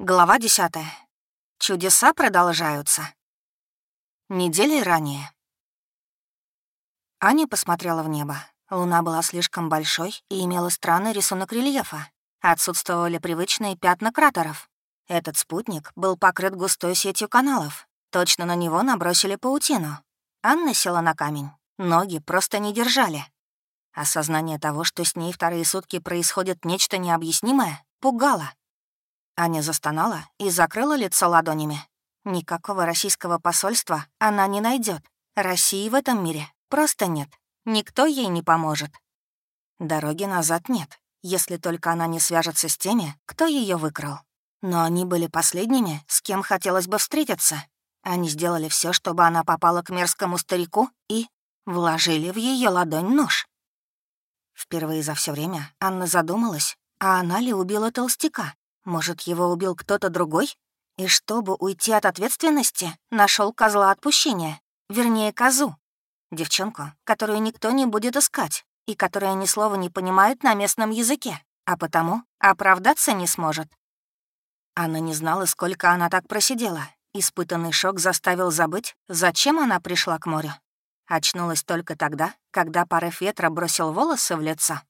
Глава десятая. Чудеса продолжаются. Недели ранее. Аня посмотрела в небо. Луна была слишком большой и имела странный рисунок рельефа. Отсутствовали привычные пятна кратеров. Этот спутник был покрыт густой сетью каналов. Точно на него набросили паутину. Анна села на камень. Ноги просто не держали. Осознание того, что с ней вторые сутки происходит нечто необъяснимое, пугало. Аня застонала и закрыла лицо ладонями. Никакого российского посольства она не найдет. России в этом мире просто нет. Никто ей не поможет. Дороги назад нет, если только она не свяжется с теми, кто ее выкрал. Но они были последними, с кем хотелось бы встретиться. Они сделали все, чтобы она попала к мерзкому старику и вложили в ее ладонь нож. Впервые за все время Анна задумалась, а она ли убила толстяка? Может, его убил кто-то другой? И чтобы уйти от ответственности, нашел козла отпущения. Вернее, козу. Девчонку, которую никто не будет искать, и которая ни слова не понимает на местном языке, а потому оправдаться не сможет. Анна не знала, сколько она так просидела. Испытанный шок заставил забыть, зачем она пришла к морю. Очнулась только тогда, когда порыв ветра бросил волосы в лицо.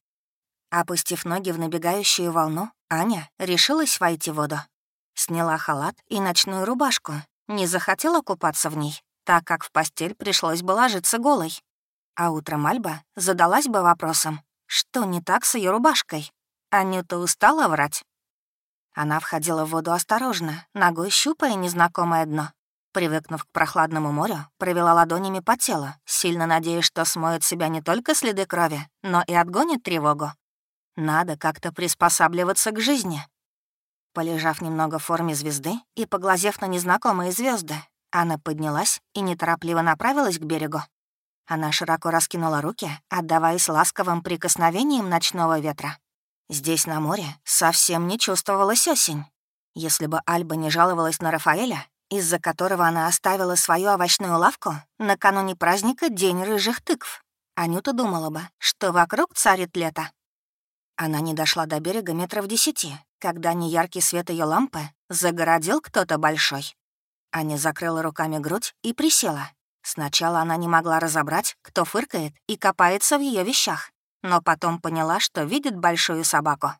Опустив ноги в набегающую волну, Аня решилась войти в воду. Сняла халат и ночную рубашку. Не захотела купаться в ней, так как в постель пришлось бы ложиться голой. А утром Альба задалась бы вопросом, что не так с ее рубашкой? Анюта устала врать? Она входила в воду осторожно, ногой щупая незнакомое дно. Привыкнув к прохладному морю, провела ладонями по телу, сильно надеясь, что смоет себя не только следы крови, но и отгонит тревогу. Надо как-то приспосабливаться к жизни. Полежав немного в форме звезды и поглазев на незнакомые звезды, она поднялась и неторопливо направилась к берегу. Она широко раскинула руки, отдаваясь ласковым прикосновениям ночного ветра. Здесь, на море, совсем не чувствовалась осень. Если бы Альба не жаловалась на Рафаэля, из-за которого она оставила свою овощную лавку накануне праздника День рыжих тыкв, Анюта думала бы, что вокруг царит лето. Она не дошла до берега метров десяти, когда неяркий свет ее лампы загородил кто-то большой. Аня закрыла руками грудь и присела. Сначала она не могла разобрать, кто фыркает и копается в ее вещах, но потом поняла, что видит большую собаку.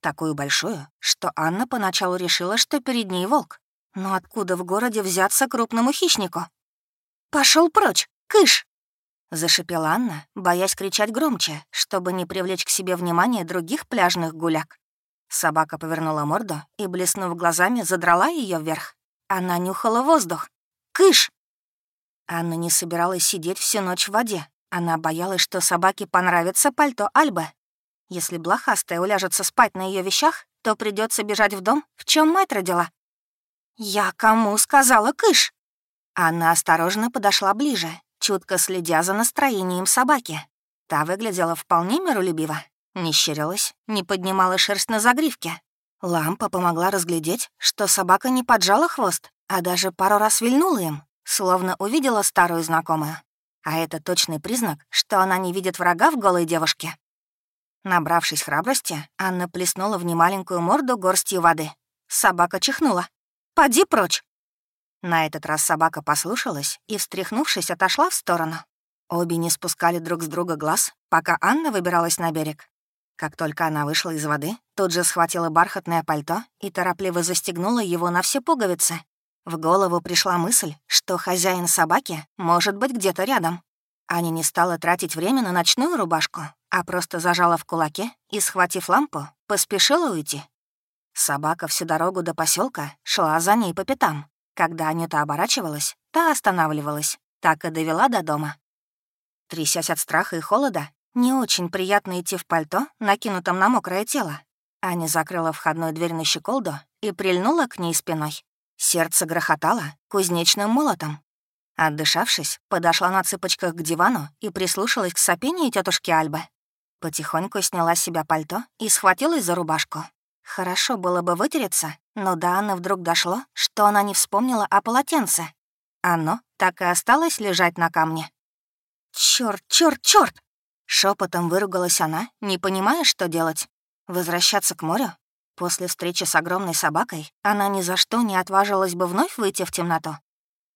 Такую большую, что Анна поначалу решила, что перед ней волк. Но откуда в городе взяться крупному хищнику? Пошел прочь! Кыш!» — зашипела Анна, боясь кричать громче, чтобы не привлечь к себе внимание других пляжных гуляк. Собака повернула морду и, блеснув глазами, задрала ее вверх. Она нюхала воздух. «Кыш!» Анна не собиралась сидеть всю ночь в воде. Она боялась, что собаке понравится пальто Альбы. Если блохастая уляжется спать на ее вещах, то придется бежать в дом, в чем мать родила. «Я кому сказала кыш?» Анна осторожно подошла ближе, чутко следя за настроением собаки. Та выглядела вполне миролюбиво. Не щерилась, не поднимала шерсть на загривке. Лампа помогла разглядеть, что собака не поджала хвост, а даже пару раз вильнула им, словно увидела старую знакомую. А это точный признак, что она не видит врага в голой девушке. Набравшись храбрости, Анна плеснула в немаленькую морду горстью воды. Собака чихнула. «Поди прочь!» На этот раз собака послушалась и, встряхнувшись, отошла в сторону. Обе не спускали друг с друга глаз, пока Анна выбиралась на берег. Как только она вышла из воды, тут же схватила бархатное пальто и торопливо застегнула его на все пуговицы. В голову пришла мысль, что хозяин собаки может быть где-то рядом. Аня не стала тратить время на ночную рубашку, а просто зажала в кулаке и, схватив лампу, поспешила уйти. Собака всю дорогу до поселка шла за ней по пятам, когда Анюта оборачивалась, та останавливалась, так и довела до дома. Трясясь от страха и холода, не очень приятно идти в пальто, накинутом на мокрое тело. Аня закрыла входную дверь на щеколду и прильнула к ней спиной. Сердце грохотало кузнечным молотом. Отдышавшись, подошла на цыпочках к дивану и прислушалась к сопению тетушки Альбы. Потихоньку сняла с себя пальто и схватилась за рубашку. Хорошо было бы вытереться, но до Анны вдруг дошло, что она не вспомнила о полотенце. Оно так и осталось лежать на камне. Чёрт, чёрт, чёрт! Шепотом выругалась она, не понимая, что делать. Возвращаться к морю? После встречи с огромной собакой она ни за что не отважилась бы вновь выйти в темноту.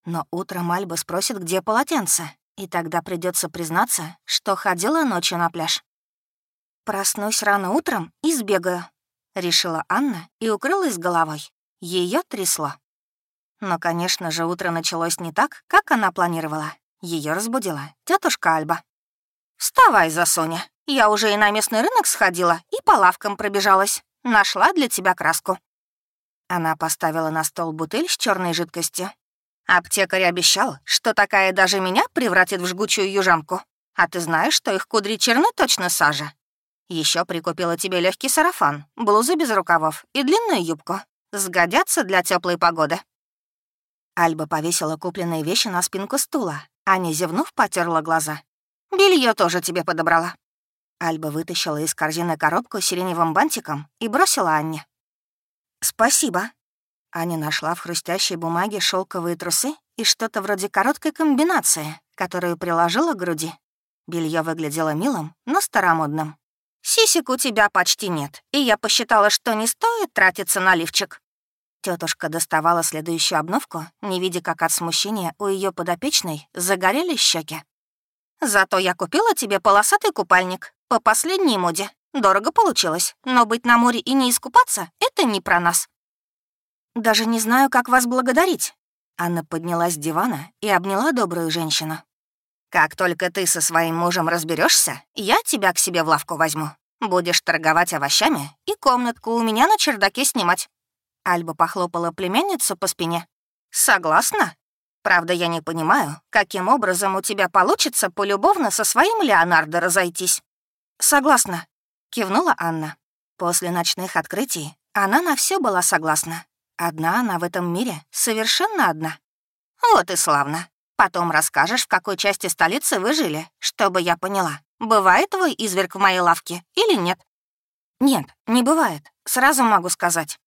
Но утром Альба спросит, где полотенце, и тогда придется признаться, что ходила ночью на пляж. «Проснусь рано утром и сбегаю», — решила Анна и укрылась головой. Ее трясло. Но, конечно же, утро началось не так, как она планировала. Ее разбудила тетушка Альба. «Вставай, Засоня. Я уже и на местный рынок сходила, и по лавкам пробежалась. Нашла для тебя краску». Она поставила на стол бутыль с черной жидкостью. «Аптекарь обещал, что такая даже меня превратит в жгучую южанку. А ты знаешь, что их кудри черны точно сажа. Еще прикупила тебе легкий сарафан, блузу без рукавов и длинную юбку. Сгодятся для теплой погоды». Альба повесила купленные вещи на спинку стула, а не зевнув, потерла глаза. Белье тоже тебе подобрала». Альба вытащила из корзины коробку с сиреневым бантиком и бросила Анне. «Спасибо». Аня нашла в хрустящей бумаге шелковые трусы и что-то вроде короткой комбинации, которую приложила к груди. Белье выглядело милым, но старомодным. «Сисек у тебя почти нет, и я посчитала, что не стоит тратиться на лифчик». Тетушка доставала следующую обновку, не видя, как от смущения у ее подопечной загорелись щеки. «Зато я купила тебе полосатый купальник по последней моде. Дорого получилось, но быть на море и не искупаться — это не про нас». «Даже не знаю, как вас благодарить». Анна поднялась с дивана и обняла добрую женщину. «Как только ты со своим мужем разберешься, я тебя к себе в лавку возьму. Будешь торговать овощами и комнатку у меня на чердаке снимать. Альба похлопала племянницу по спине. «Согласна? Правда, я не понимаю, каким образом у тебя получится полюбовно со своим Леонардо разойтись». «Согласна», — кивнула Анна. После ночных открытий она на все была согласна. Одна она в этом мире, совершенно одна. «Вот и славно. Потом расскажешь, в какой части столицы вы жили, чтобы я поняла, бывает твой изверг в моей лавке или нет?» «Нет, не бывает. Сразу могу сказать.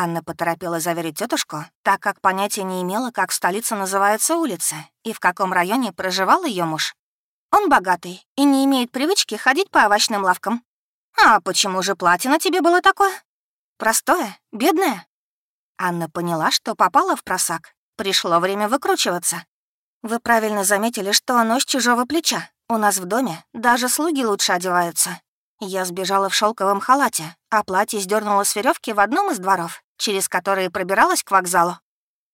Анна поторопила заверить тетушку, так как понятия не имела, как в столице называется улица и в каком районе проживал ее муж. Он богатый и не имеет привычки ходить по овощным лавкам. А почему же платье на тебе было такое? Простое, бедное? Анна поняла, что попала в просак. Пришло время выкручиваться. Вы правильно заметили, что оно с чужого плеча. У нас в доме даже слуги лучше одеваются. Я сбежала в шелковом халате, а платье сдернула с веревки в одном из дворов через которые пробиралась к вокзалу.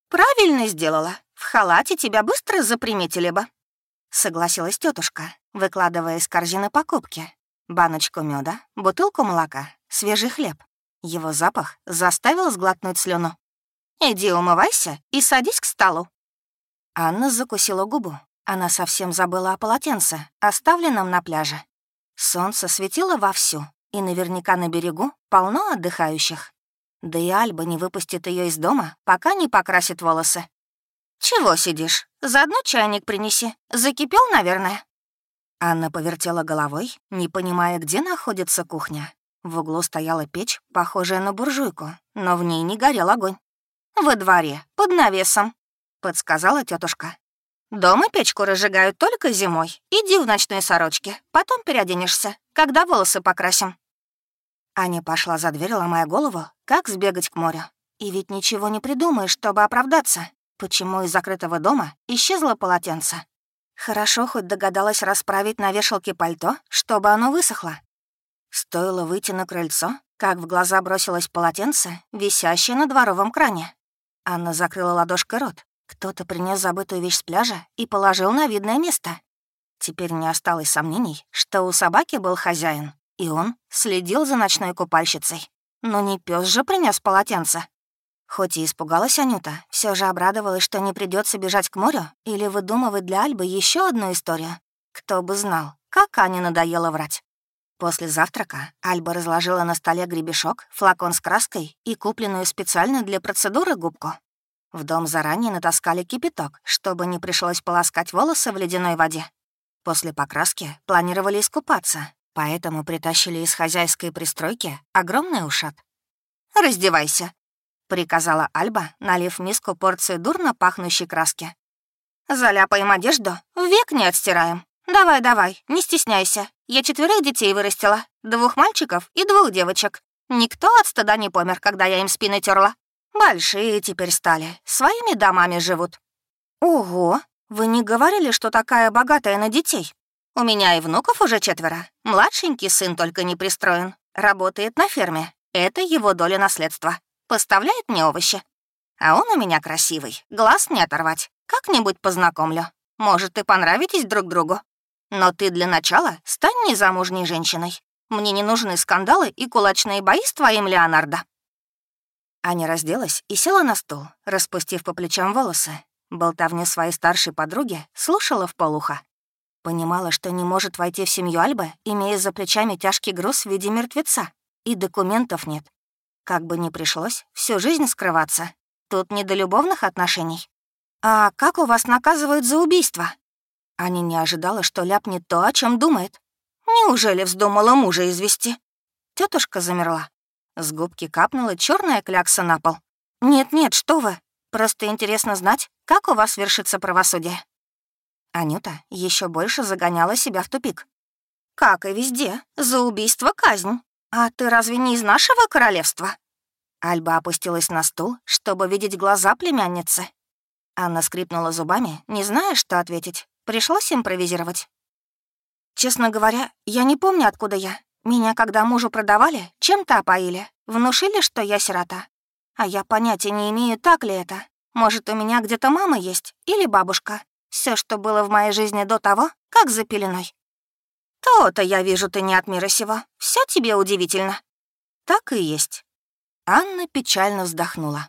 «Правильно сделала. В халате тебя быстро заприметили бы», — согласилась тетушка, выкладывая из корзины покупки. Баночку меда, бутылку молока, свежий хлеб. Его запах заставил сглотнуть слюну. «Иди умывайся и садись к столу». Анна закусила губу. Она совсем забыла о полотенце, оставленном на пляже. Солнце светило вовсю, и наверняка на берегу полно отдыхающих. Да и Альба не выпустит ее из дома, пока не покрасит волосы. «Чего сидишь? Заодно чайник принеси. Закипел, наверное?» Анна повертела головой, не понимая, где находится кухня. В углу стояла печь, похожая на буржуйку, но в ней не горел огонь. «Во дворе, под навесом», — подсказала тетушка. «Дома печку разжигают только зимой. Иди в ночной сорочке, потом переоденешься, когда волосы покрасим». Аня пошла за дверь, ломая голову, как сбегать к морю. И ведь ничего не придумаешь, чтобы оправдаться. Почему из закрытого дома исчезло полотенце? Хорошо хоть догадалась расправить на вешалке пальто, чтобы оно высохло. Стоило выйти на крыльцо, как в глаза бросилось полотенце, висящее на дворовом кране. Анна закрыла ладошкой рот. Кто-то принес забытую вещь с пляжа и положил на видное место. Теперь не осталось сомнений, что у собаки был хозяин. И он следил за ночной купальщицей. Но не пес же принес полотенце. Хоть и испугалась Анюта, все же обрадовалась, что не придется бежать к морю или выдумывать для Альбы еще одну историю. Кто бы знал, как Ане надоело врать. После завтрака Альба разложила на столе гребешок, флакон с краской и купленную специально для процедуры губку. В дом заранее натаскали кипяток, чтобы не пришлось полоскать волосы в ледяной воде. После покраски планировали искупаться, Поэтому притащили из хозяйской пристройки огромный ушат. «Раздевайся», — приказала Альба, налив миску порцию дурно пахнущей краски. «Заляпаем одежду, век не отстираем. Давай, давай, не стесняйся. Я четверых детей вырастила, двух мальчиков и двух девочек. Никто от стыда не помер, когда я им спины терла. Большие теперь стали, своими домами живут. Ого, вы не говорили, что такая богатая на детей? У меня и внуков уже четверо. Младшенький сын только не пристроен. Работает на ферме. Это его доля наследства. Поставляет мне овощи. А он у меня красивый, глаз не оторвать. Как-нибудь познакомлю. Может, и понравитесь друг другу. Но ты для начала стань незамужней женщиной. Мне не нужны скандалы и кулачные бои с твоим Леонардо». Аня разделась и села на стул, распустив по плечам волосы. Болтовню своей старшей подруги слушала в полуха. Понимала, что не может войти в семью Альбы, имея за плечами тяжкий груз в виде мертвеца. И документов нет. Как бы ни пришлось, всю жизнь скрываться. Тут не до любовных отношений. «А как у вас наказывают за убийство?» Аня не ожидала, что ляпнет то, о чем думает. Неужели вздумала мужа извести? Тетушка замерла. С губки капнула черная клякса на пол. «Нет-нет, что вы. Просто интересно знать, как у вас вершится правосудие». Анюта еще больше загоняла себя в тупик. «Как и везде, за убийство казнь. А ты разве не из нашего королевства?» Альба опустилась на стул, чтобы видеть глаза племянницы. Анна скрипнула зубами, не зная, что ответить. Пришлось импровизировать. Честно говоря, я не помню, откуда я. Меня, когда мужу продавали, чем-то опоили. Внушили, что я сирота. А я понятия не имею, так ли это. Может, у меня где-то мама есть или бабушка. Все, что было в моей жизни до того, как за пеленой. То-то я вижу, ты не от мира сего. Все тебе удивительно. Так и есть. Анна печально вздохнула.